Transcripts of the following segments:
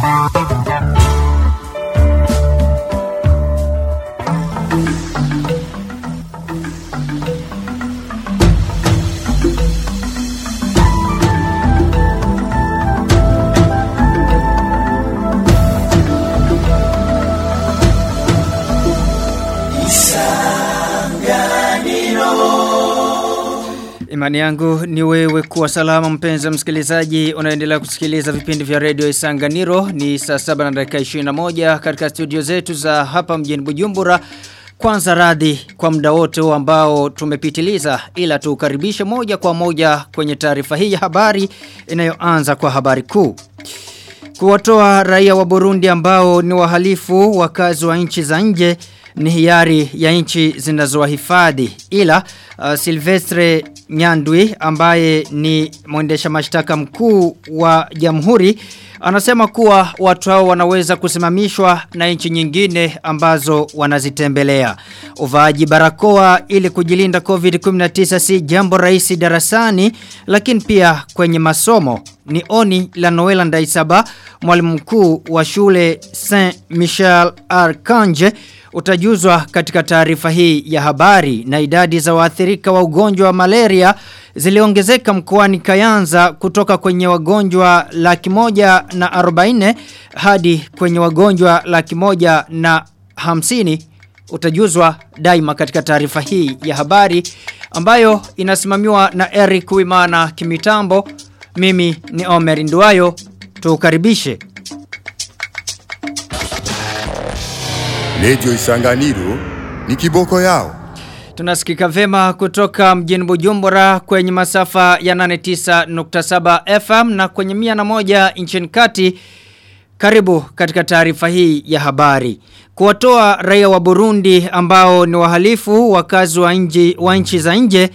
Thank you. Imani yangu ni wewe kuwa salama mpenzi msikilizaji. Unaendelea kusikiliza vipindi vya redio Isanganiro. Ni saa 7 na dakika 21 katika studio zetu za hapa mjini Bujumbura. Kwanza radhi kwa muda wote ambao tumepitiliza ila tuukaribishe moja kwa moja kwenye taarifa hii ya habari inayoanza kwa habari kuu. Kuwatoa raia wa Burundi ambao ni wahalifu wakazi wa nchi za nje ni hiari ya nchi zinazowahifadhi ila uh, Silvestre Nyandwi ambaye ni mwendesha mashtaka mkuu wa jamhuri anasema kuwa watu hao wanaweza kusimamishwa na nchi nyingine ambazo wanazitembelea. Uvaaji barakoa ili kujilinda COVID-19 si jambo rahisi darasani lakini pia kwenye masomo ni oni la Noela Ndaisaba mwalimu mkuu wa shule Saint Michel Archange utajuzwa katika taarifa hii ya habari. Na idadi za waathirika wa ugonjwa wa malaria ziliongezeka mkoani Kayanza kutoka kwenye wagonjwa laki moja na arobaine hadi kwenye wagonjwa laki moja na hamsini. Utajuzwa daima katika taarifa hii ya habari ambayo inasimamiwa na Eric Wimana Kimitambo. Mimi ni Omer Nduwayo tukaribishe Lejo Isanganiro ni kiboko yao. Tunasikika vema kutoka mjini Bujumbura kwenye masafa ya 89.7 FM na kwenye mia na moja nchini kati. Karibu katika taarifa hii ya habari. Kuwatoa raia wa Burundi ambao ni wahalifu wakazi wa nchi wa nchi za nje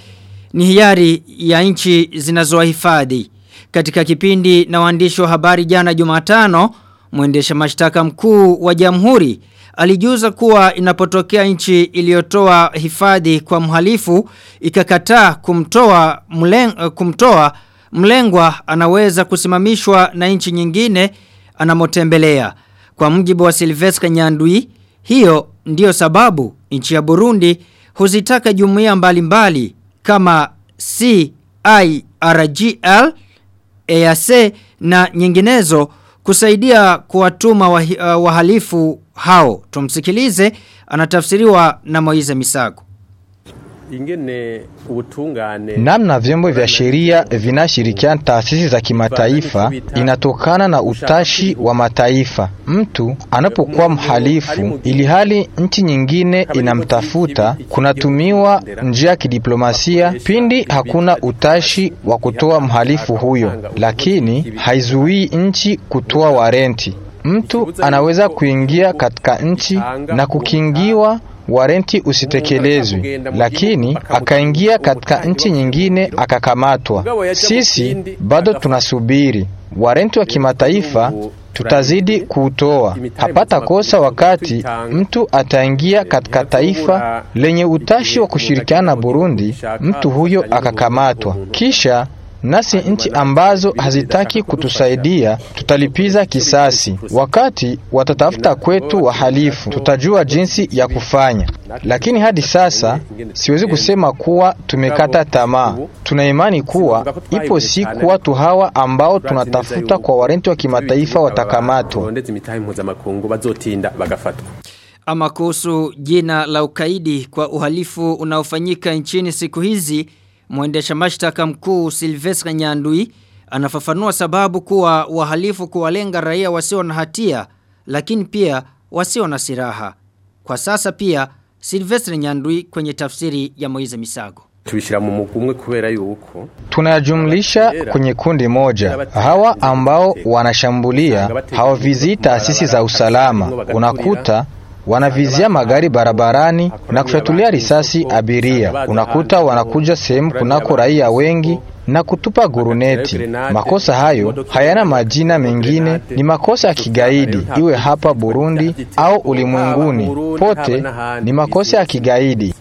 ni hiari ya nchi zinazowahifadhi. Katika kipindi na waandishi wa habari jana Jumatano, mwendesha mashtaka mkuu wa Jamhuri alijuza kuwa inapotokea nchi iliyotoa hifadhi kwa mhalifu ikakataa kumtoa mleng, kumtoa mlengwa anaweza kusimamishwa na nchi nyingine anamotembelea. Kwa mjibu wa Silvestre Nyandui, hiyo ndio sababu nchi ya Burundi huzitaka jumuiya mbalimbali kama CIRGL, EAC na nyinginezo kusaidia kuwatuma uh, wahalifu hao. Tumsikilize anatafsiriwa na Moize Misago. Namna vyombo vya sheria vinashirikiana taasisi za kimataifa inatokana na utashi wa mataifa. Mtu anapokuwa mhalifu ili hali nchi nyingine inamtafuta, kunatumiwa njia ya kidiplomasia pindi hakuna utashi wa kutoa mhalifu huyo, lakini haizuii nchi kutoa warenti. Mtu anaweza kuingia katika nchi na kukingiwa warenti usitekelezwi, lakini akaingia katika nchi nyingine akakamatwa. Sisi bado tunasubiri. Warenti wa kimataifa tutazidi kuutoa. Hapata kosa wakati mtu ataingia katika taifa lenye utashi wa kushirikiana na Burundi, mtu huyo akakamatwa, kisha nasi nchi ambazo hazitaki kutusaidia tutalipiza kisasi. Wakati watatafuta kwetu wahalifu, tutajua jinsi ya kufanya. Lakini hadi sasa siwezi kusema kuwa tumekata tamaa. Tuna imani kuwa ipo siku watu hawa ambao tunatafuta kwa warenti wa kimataifa watakamatwa. Ama kuhusu jina la ukaidi kwa uhalifu unaofanyika nchini siku hizi, mwendesha mashtaka mkuu Silvestre Nyandui anafafanua sababu kuwa wahalifu kuwalenga raia wasio na hatia, lakini pia wasio na silaha. Kwa sasa pia Silvestre Nyandui kwenye tafsiri ya Moize Misago. tubishyira mu mugwi kubera yuko Tunajumlisha kwenye kundi moja. Hawa ambao wanashambulia hawavizii taasisi za usalama. Unakuta wanavizia magari barabarani na kufyatulia risasi abiria. Unakuta wanakuja sehemu kunako raia wengi na kutupa guruneti. Makosa hayo hayana majina mengine, ni makosa ya kigaidi, iwe hapa Burundi au ulimwenguni pote, ni makosa ya kigaidi.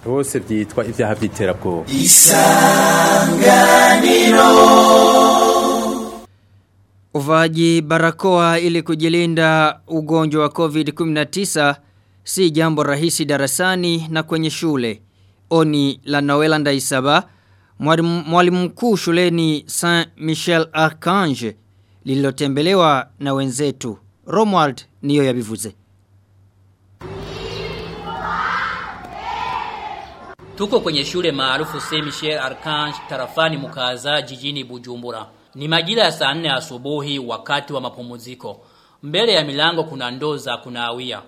Uvaaji barakoa ili kujilinda ugonjwa wa COVID-19 si jambo rahisi darasani na kwenye shule. Oni la Noela Ndaisaba, mwalimu mkuu shuleni Saint Michel Archange lililotembelewa na wenzetu. Romwald niyo yabivuze. Tuko kwenye shule maarufu Saint Michel Archange tarafani Mukaza jijini Bujumbura. Ni majira ya saa 4 asubuhi wakati wa mapumziko. Mbele ya milango kuna ndoo za kunawia.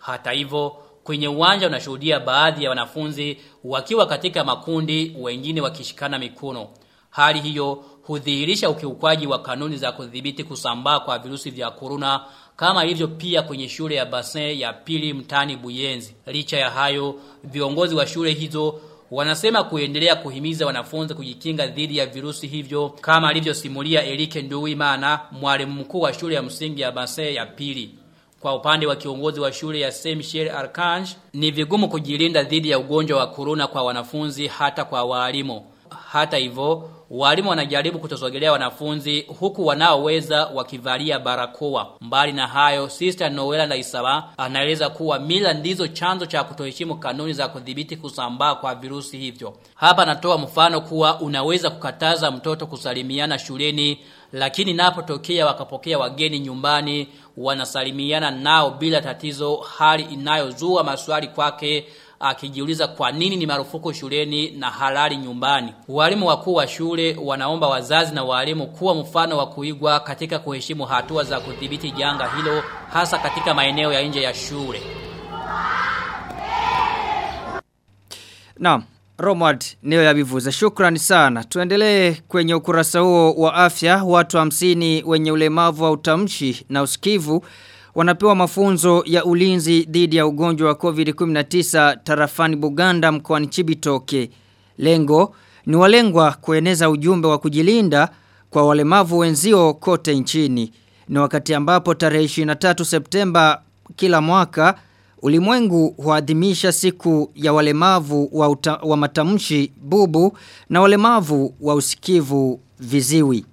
Hata hivyo kwenye uwanja unashuhudia baadhi ya wanafunzi wakiwa katika makundi wengine wakishikana mikono. Hali hiyo hudhihirisha ukiukwaji wa kanuni za kudhibiti kusambaa kwa virusi vya korona kama ilivyo pia kwenye shule ya Basin ya pili mtani Buyenzi. Licha ya hayo, viongozi wa shule hizo wanasema kuendelea kuhimiza wanafunzi kujikinga dhidi ya virusi hivyo kama alivyosimulia Erike Nduwimana, mwalimu mkuu wa shule ya msingi ya Basin ya pili. Kwa upande wa kiongozi wa shule ya Saint Michel ni vigumu kujilinda dhidi ya ugonjwa wa corona kwa wanafunzi hata kwa walimu. Hata hivyo, walimu wanajaribu kutosogelea wanafunzi huku wanaoweza wakivalia barakoa. Mbali na hayo, Sister Noela Ndaisaba anaeleza kuwa mila ndizo chanzo cha kutoheshimu kanuni za kudhibiti kusambaa kwa virusi hivyo. Hapa anatoa mfano kuwa unaweza kukataza mtoto kusalimiana shuleni lakini napotokea wakapokea wageni nyumbani wanasalimiana nao bila tatizo hali inayozua maswali kwake akijiuliza kwa nini ni marufuku shuleni na halali nyumbani. Walimu wakuu wa shule wanaomba wazazi na walimu kuwa mfano wa kuigwa katika kuheshimu hatua za kudhibiti janga hilo hasa katika maeneo ya nje ya shule. Naam, Romward niyo yabivuza. Shukrani sana. Tuendelee kwenye ukurasa huo wa afya. Watu hamsini wenye ulemavu wa utamshi na usikivu wanapewa mafunzo ya ulinzi dhidi ya ugonjwa wa COVID-19 tarafani Buganda mkoani Chibitoke. Lengo ni walengwa kueneza ujumbe wa kujilinda kwa walemavu wenzio kote nchini. Ni wakati ambapo tarehe 23 Septemba kila mwaka ulimwengu huadhimisha siku ya walemavu wa, uta, wa matamshi bubu na walemavu wa usikivu viziwi.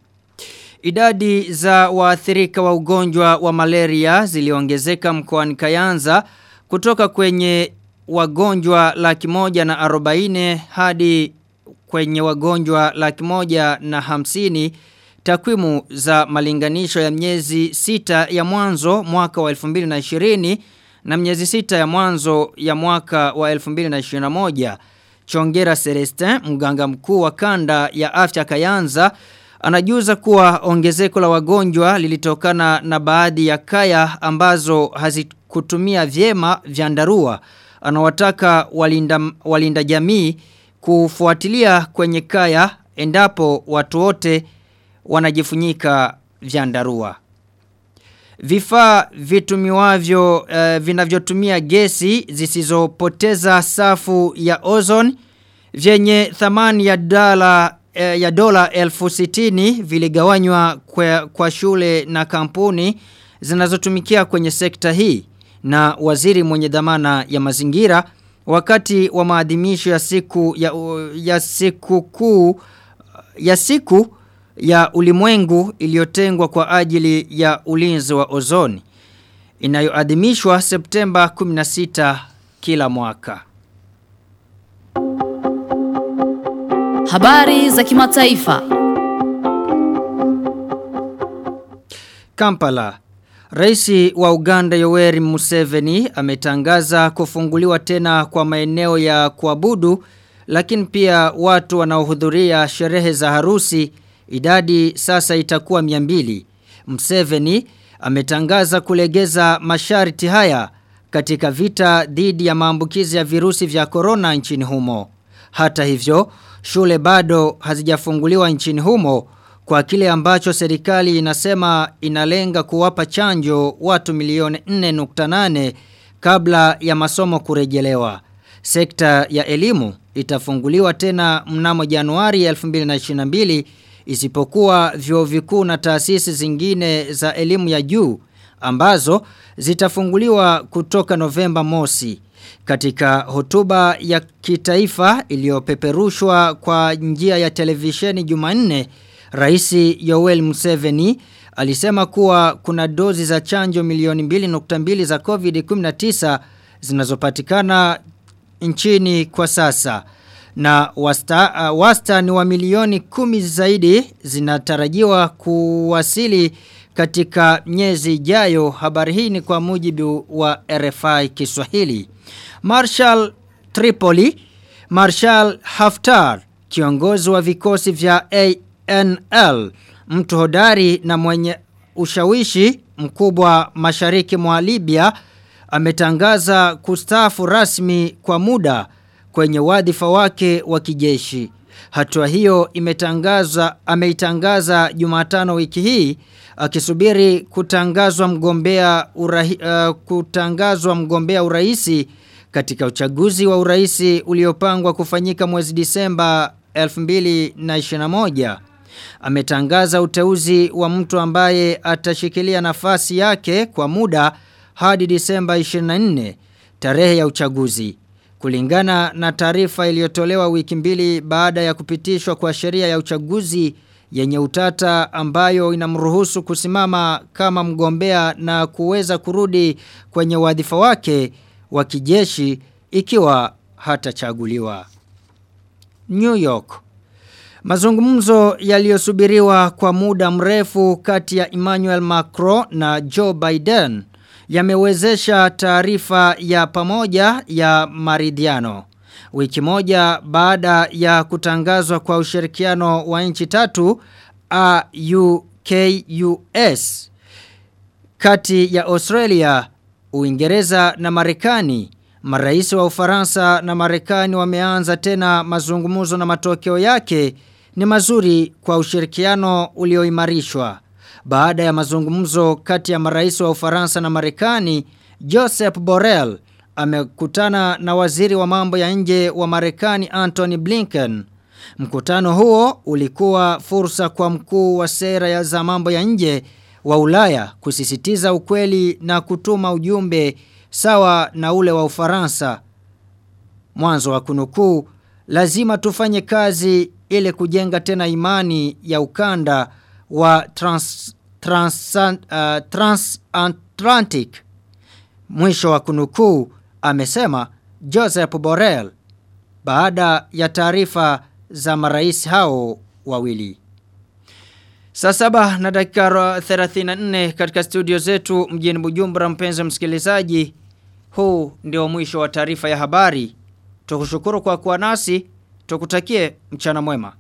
Idadi za waathirika wa ugonjwa wa malaria ziliongezeka mkoani Kayanza kutoka kwenye wagonjwa laki moja na arobaine hadi kwenye wagonjwa laki moja na hamsini takwimu za malinganisho ya miezi sita ya mwanzo mwaka wa 2020 na miezi sita ya mwanzo ya mwaka wa 2021 Chongera Celestin mganga mkuu wa kanda ya afya Kayanza anajuza kuwa ongezeko la wagonjwa lilitokana na baadhi ya kaya ambazo hazikutumia vyema vyandarua anawataka walinda, walinda jamii kufuatilia kwenye kaya endapo watu wote wanajifunyika vyandarua. Vifaa vitumiwavyo uh, vinavyotumia gesi zisizopoteza safu ya ozone vyenye thamani ya dola uh, ya dola elfu sitini viligawanywa kwa, kwa shule na kampuni zinazotumikia kwenye sekta hii. Na waziri mwenye dhamana ya mazingira wakati wa maadhimisho ya siku ya, ya siku kuu ya siku ya ulimwengu iliyotengwa kwa ajili ya ulinzi wa ozoni inayoadhimishwa Septemba 16 kila mwaka. Habari za kimataifa. Kampala Raisi wa Uganda Yoweri Museveni ametangaza kufunguliwa tena kwa maeneo ya kuabudu lakini pia watu wanaohudhuria sherehe za harusi idadi sasa itakuwa miambili. Mseveni ametangaza kulegeza masharti haya katika vita dhidi ya maambukizi ya virusi vya korona nchini humo. Hata hivyo, shule bado hazijafunguliwa nchini humo kwa kile ambacho serikali inasema inalenga kuwapa chanjo watu milioni 4.8 kabla ya masomo kurejelewa. Sekta ya elimu itafunguliwa tena mnamo Januari 2022 isipokuwa vyuo vikuu na taasisi zingine za elimu ya juu ambazo zitafunguliwa kutoka Novemba mosi. Katika hotuba ya kitaifa iliyopeperushwa kwa njia ya televisheni Jumanne, Rais Yoweri Museveni alisema kuwa kuna dozi za chanjo milioni 2.2 za COVID-19 zinazopatikana nchini kwa sasa na wasta, uh, wastani wa milioni kumi zaidi zinatarajiwa kuwasili katika miezi ijayo. Habari hii ni kwa mujibu wa RFI Kiswahili. Marshal Tripoli, Marshal Haftar, kiongozi wa vikosi vya ANL, mtu hodari na mwenye ushawishi mkubwa mashariki mwa Libya, ametangaza kustafu rasmi kwa muda kwenye wadhifa wake wa kijeshi. Hatua hiyo imetangaza ameitangaza Jumatano wiki hii akisubiri kutangazwa mgombea urahi, uh, kutangazwa mgombea uraisi katika uchaguzi wa uraisi uliopangwa kufanyika mwezi Disemba 2021. Ametangaza uteuzi wa mtu ambaye atashikilia nafasi yake kwa muda hadi Disemba 24 tarehe ya uchaguzi. Kulingana na taarifa iliyotolewa wiki mbili baada ya kupitishwa kwa sheria ya uchaguzi yenye utata ambayo inamruhusu kusimama kama mgombea na kuweza kurudi kwenye wadhifa wake wa kijeshi ikiwa hatachaguliwa. New York Mazungumzo yaliyosubiriwa kwa muda mrefu kati ya Emmanuel Macron na Joe Biden yamewezesha taarifa ya pamoja ya maridhiano. Wiki moja baada ya kutangazwa kwa ushirikiano wa nchi tatu AUKUS kati ya Australia, Uingereza na Marekani, marais wa Ufaransa na Marekani wameanza tena mazungumzo na matokeo yake ni mazuri kwa ushirikiano ulioimarishwa. Baada ya mazungumzo kati ya marais wa Ufaransa na Marekani, Joseph Borrell amekutana na waziri wa mambo ya nje wa Marekani Anthony Blinken. Mkutano huo ulikuwa fursa kwa mkuu wa sera ya za mambo ya nje wa Ulaya kusisitiza ukweli na kutuma ujumbe sawa na ule wa Ufaransa. Mwanzo wa kunukuu, lazima tufanye kazi ili kujenga tena imani ya ukanda wa trans, transatlantic. Mwisho wa kunukuu amesema Joseph Borrell baada ya taarifa za marais hao wawili. Saa saba na dakika 34 katika studio zetu mjini Bujumbura mpenzi msikilizaji. Huu ndio mwisho wa taarifa ya habari. Tukushukuru kwa kuwa nasi. Tukutakie mchana mwema.